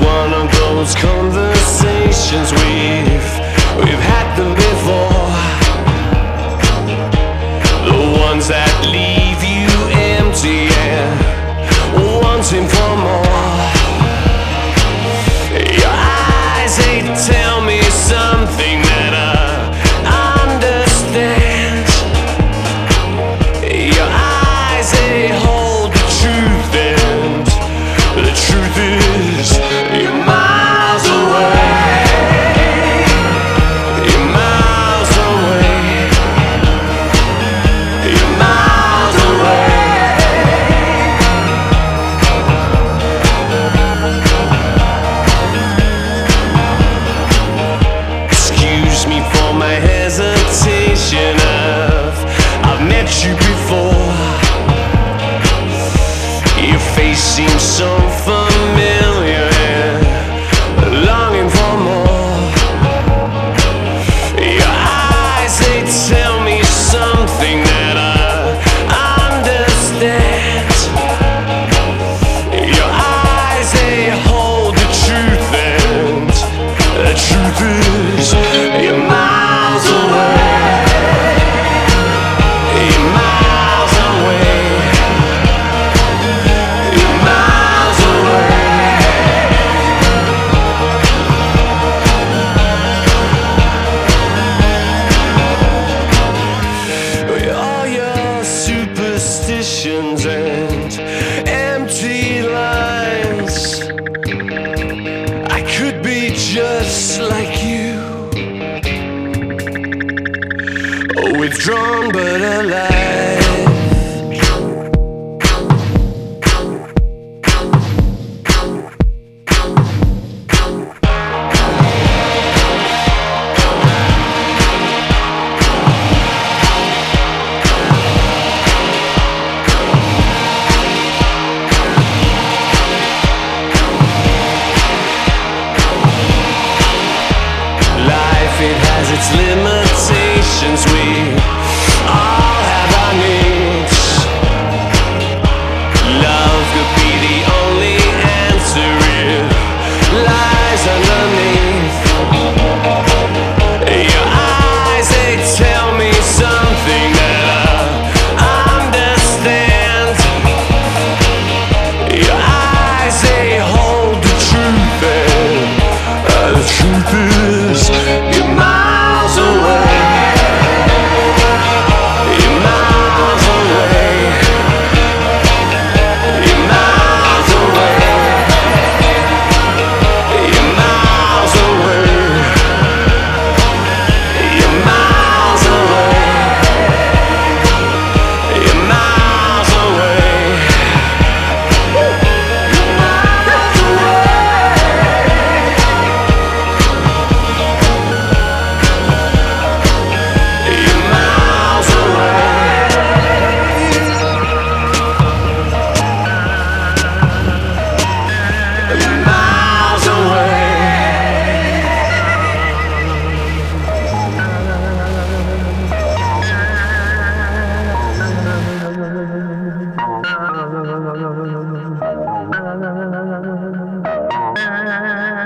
one of those conversations we've we've had them before. withdrawn but alive. Life it has its limits passions we Thank you.